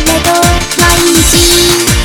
れど毎日。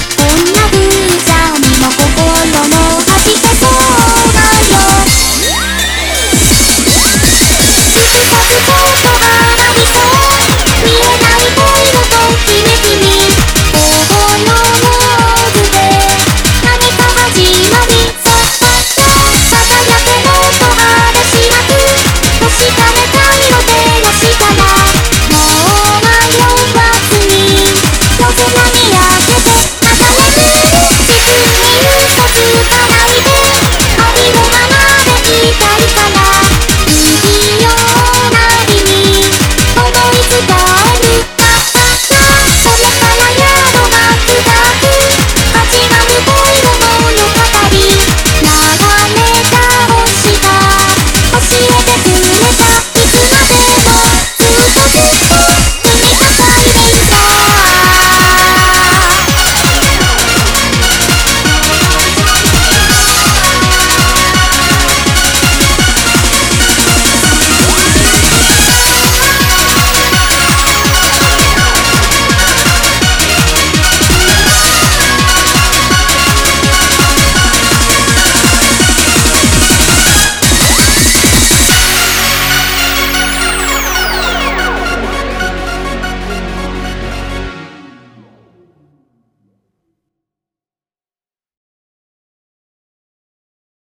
から